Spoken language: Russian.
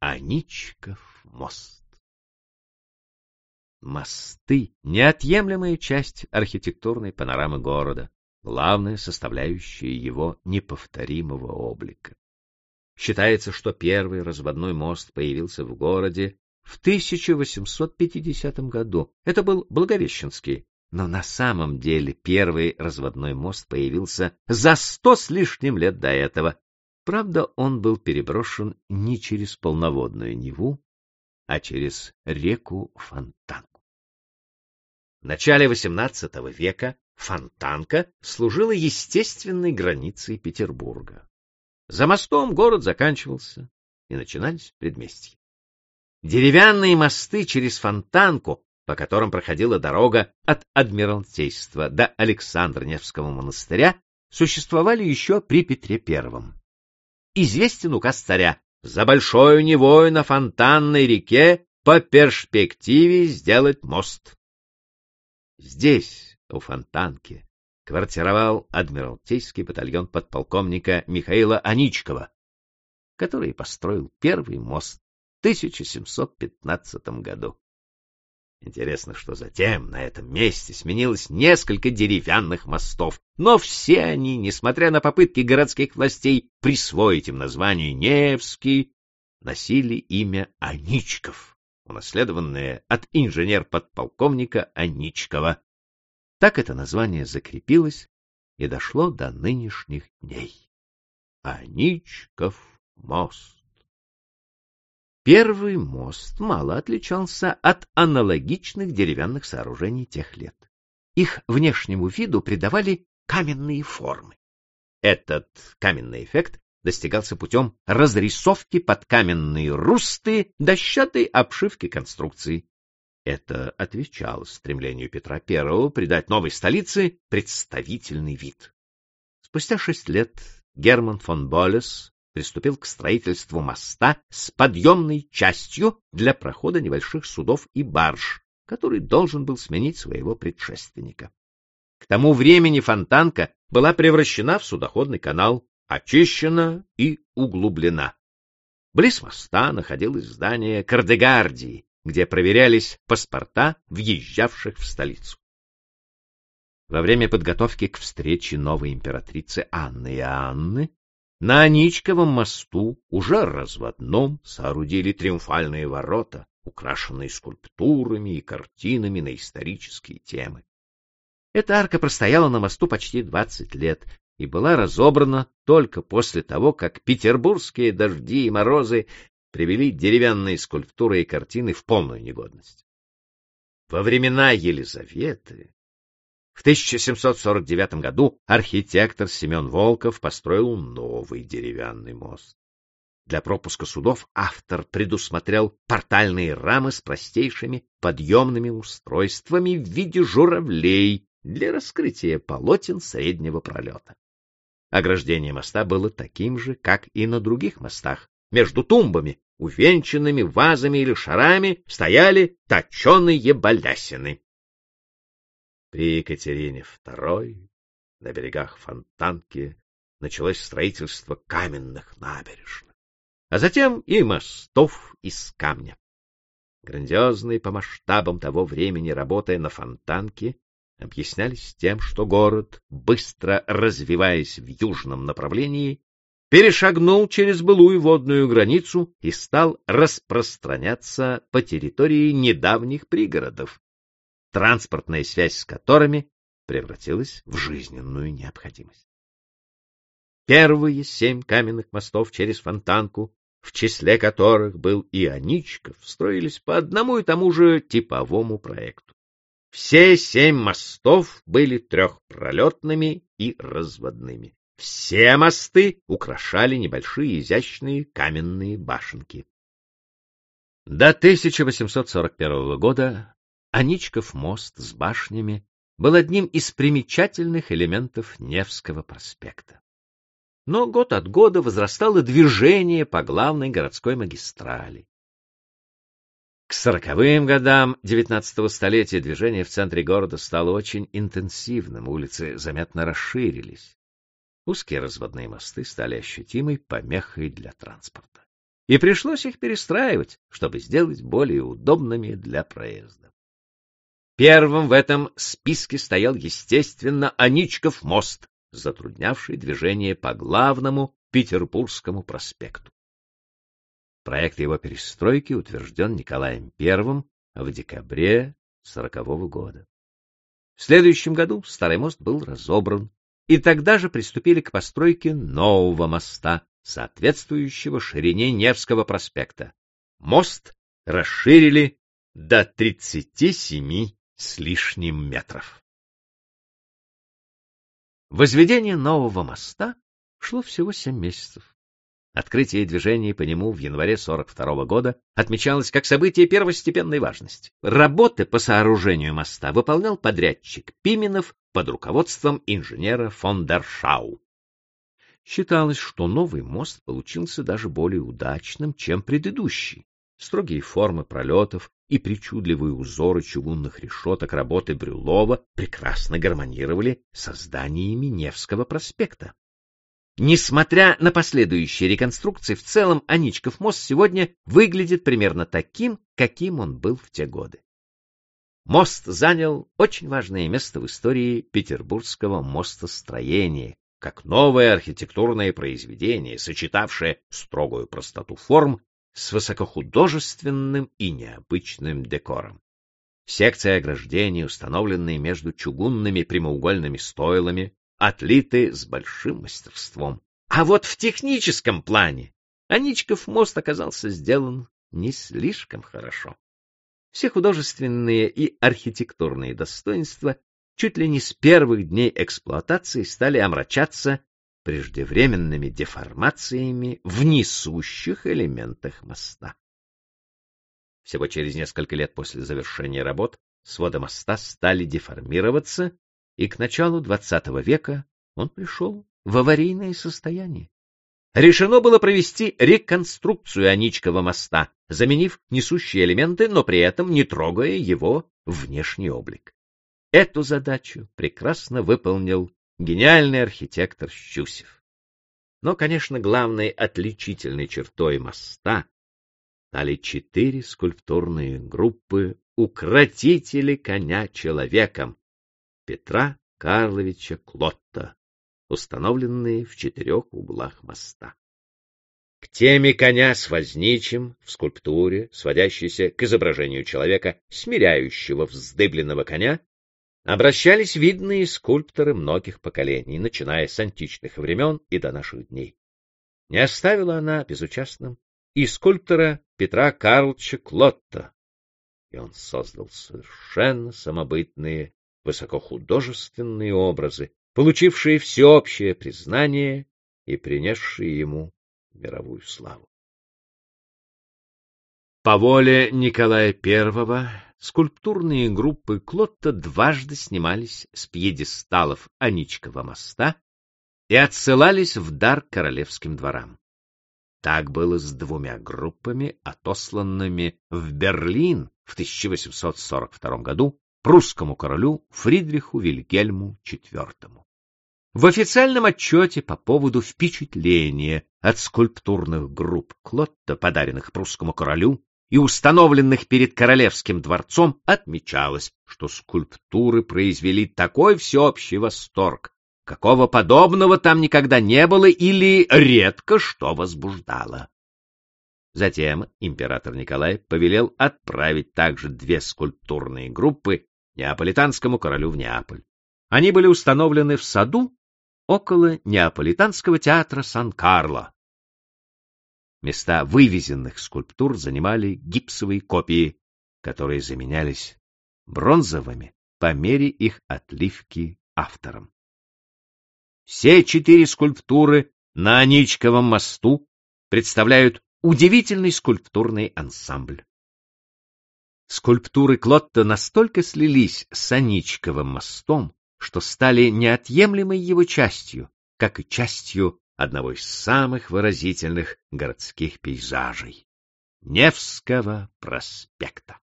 Аничков мост. Мосты — неотъемлемая часть архитектурной панорамы города, главная составляющая его неповторимого облика. Считается, что первый разводной мост появился в городе в 1850 году. Это был Благовещенский. Но на самом деле первый разводной мост появился за сто с лишним лет до этого. Правда, он был переброшен не через полноводную Неву, а через реку Фонтанку. В начале XVIII века Фонтанка служила естественной границей Петербурга. За мостом город заканчивался, и начинались предместья. Деревянные мосты через Фонтанку по которым проходила дорога от Адмиралтейства до Александр-Невского монастыря, существовали еще при Петре I. Известен указ царя «За большой Невой на фонтанной реке по перспективе сделать мост». Здесь, у Фонтанки, квартировал Адмиралтейский батальон подполковника Михаила Аничкова, который построил первый мост в 1715 году. Интересно, что затем на этом месте сменилось несколько деревянных мостов, но все они, несмотря на попытки городских властей присвоить им название Невский, носили имя Аничков, унаследованное от инженер-подполковника Аничкова. Так это название закрепилось и дошло до нынешних дней. Аничков мост. Первый мост мало отличался от аналогичных деревянных сооружений тех лет. Их внешнему виду придавали каменные формы. Этот каменный эффект достигался путем разрисовки под каменные русты дощатой обшивки конструкции. Это отвечало стремлению Петра I придать новой столице представительный вид. Спустя шесть лет Герман фон Болес приступил к строительству моста с подъемной частью для прохода небольших судов и барж, который должен был сменить своего предшественника. К тому времени фонтанка была превращена в судоходный канал, очищена и углублена. Близ моста находилось здание Кардегардии, где проверялись паспорта въезжавших в столицу. Во время подготовки к встрече новой императрицы Анны и Анны на Аничковом мосту, уже разводном, соорудили триумфальные ворота, украшенные скульптурами и картинами на исторические темы. Эта арка простояла на мосту почти двадцать лет и была разобрана только после того, как петербургские дожди и морозы привели деревянные скульптуры и картины в полную негодность. Во времена Елизаветы в 1749 году архитектор Семен Волков построил новый деревянный мост. Для пропуска судов автор предусмотрел портальные рамы с простейшими подъемными устройствами в виде журавлей для раскрытия полотен среднего пролета. Ограждение моста было таким же, как и на других мостах. Между тумбами, увенчанными вазами или шарами, стояли точеные балясины. При Екатерине II на берегах Фонтанки началось строительство каменных набережных, а затем и мостов из камня. Грандиозные по масштабам того времени работая на Фонтанке объяснялись тем, что город, быстро развиваясь в южном направлении, перешагнул через былую водную границу и стал распространяться по территории недавних пригородов, транспортная связь с которыми превратилась в жизненную необходимость. Первые семь каменных мостов через Фонтанку, в числе которых был и Аничков, строились по одному и тому же типовому проекту. Все семь мостов были трехпролетными и разводными. Все мосты украшали небольшие изящные каменные башенки. До 1841 года Аничков мост с башнями был одним из примечательных элементов Невского проспекта. Но год от года возрастало движение по главной городской магистрали. К сороковым годам XIX столетия движение в центре города стало очень интенсивным, улицы заметно расширились. Узкие разводные мосты стали ощутимой помехой для транспорта. и пришлось их перестраивать, чтобы сделать более удобными для проезда. Первым в этом списке стоял, естественно, Аничков мост, затруднявший движение по главному Петербургскому проспекту. Проект его перестройки утвержден Николаем I в декабре 40 -го года. В следующем году старый мост был разобран, и тогда же приступили к постройке нового моста, соответствующего ширине Невского проспекта. Мост расширили до 37 с лишним метров. Возведение нового моста шло всего семь месяцев. Открытие движений по нему в январе 42 -го года отмечалось как событие первостепенной важности. Работы по сооружению моста выполнял подрядчик Пименов под руководством инженера фон дер Шау. Считалось, что новый мост получился даже более удачным, чем предыдущий. Строгие формы пролетов и причудливые узоры чугунных решеток работы Брюлова прекрасно гармонировали с зданиями Невского проспекта. Несмотря на последующие реконструкции, в целом Аничков мост сегодня выглядит примерно таким, каким он был в те годы. Мост занял очень важное место в истории петербургского мостостроения, как новое архитектурное произведение, сочетавшее строгую простоту форм с высокохудожественным и необычным декором. Секции ограждений, установленные между чугунными прямоугольными стойлами, отлиты с большим мастерством. А вот в техническом плане Аничков мост оказался сделан не слишком хорошо. Все художественные и архитектурные достоинства чуть ли не с первых дней эксплуатации стали омрачаться преждевременными деформациями в несущих элементах моста. Всего через несколько лет после завершения работ своды моста стали деформироваться, и к началу XX века он пришел в аварийное состояние. Решено было провести реконструкцию Аничкова моста, заменив несущие элементы, но при этом не трогая его внешний облик. Эту задачу прекрасно выполнил гениальный архитектор Щусев. Но, конечно, главной отличительной чертой моста стали четыре скульптурные группы укротители коня человеком Петра Карловича Клотта, установленные в четырех углах моста. К теме коня с возничим в скульптуре, сводящейся к изображению человека, смиряющего вздыбленного коня, обращались видные скульпторы многих поколений, начиная с античных времен и до наших дней. Не оставила она безучастным и скульптора Петра Карловича Клотта, и он создал совершенно самобытные, высокохудожественные образы, получившие всеобщее признание и принесшие ему мировую славу. По воле Николая I скульптурные группы Клотта дважды снимались с пьедесталов Аничкова моста и отсылались в дар королевским дворам. Так было с двумя группами, отосланными в Берлин в 1842 году прусскому королю Фридриху Вильгельму IV. В официальном отчете по поводу впечатления от скульптурных групп Клотта, подаренных прусскому королю, и установленных перед королевским дворцом отмечалось, что скульптуры произвели такой всеобщий восторг, какого подобного там никогда не было или редко что возбуждало. Затем император Николай повелел отправить также две скульптурные группы неаполитанскому королю в Неаполь. Они были установлены в саду около Неаполитанского театра Сан-Карло, Места вывезенных скульптур занимали гипсовые копии, которые заменялись бронзовыми по мере их отливки автором. Все четыре скульптуры на Аничковом мосту представляют удивительный скульптурный ансамбль. Скульптуры Клотта настолько слились с Аничковым мостом, что стали неотъемлемой его частью, как и частью одного из самых выразительных городских пейзажей — Невского проспекта.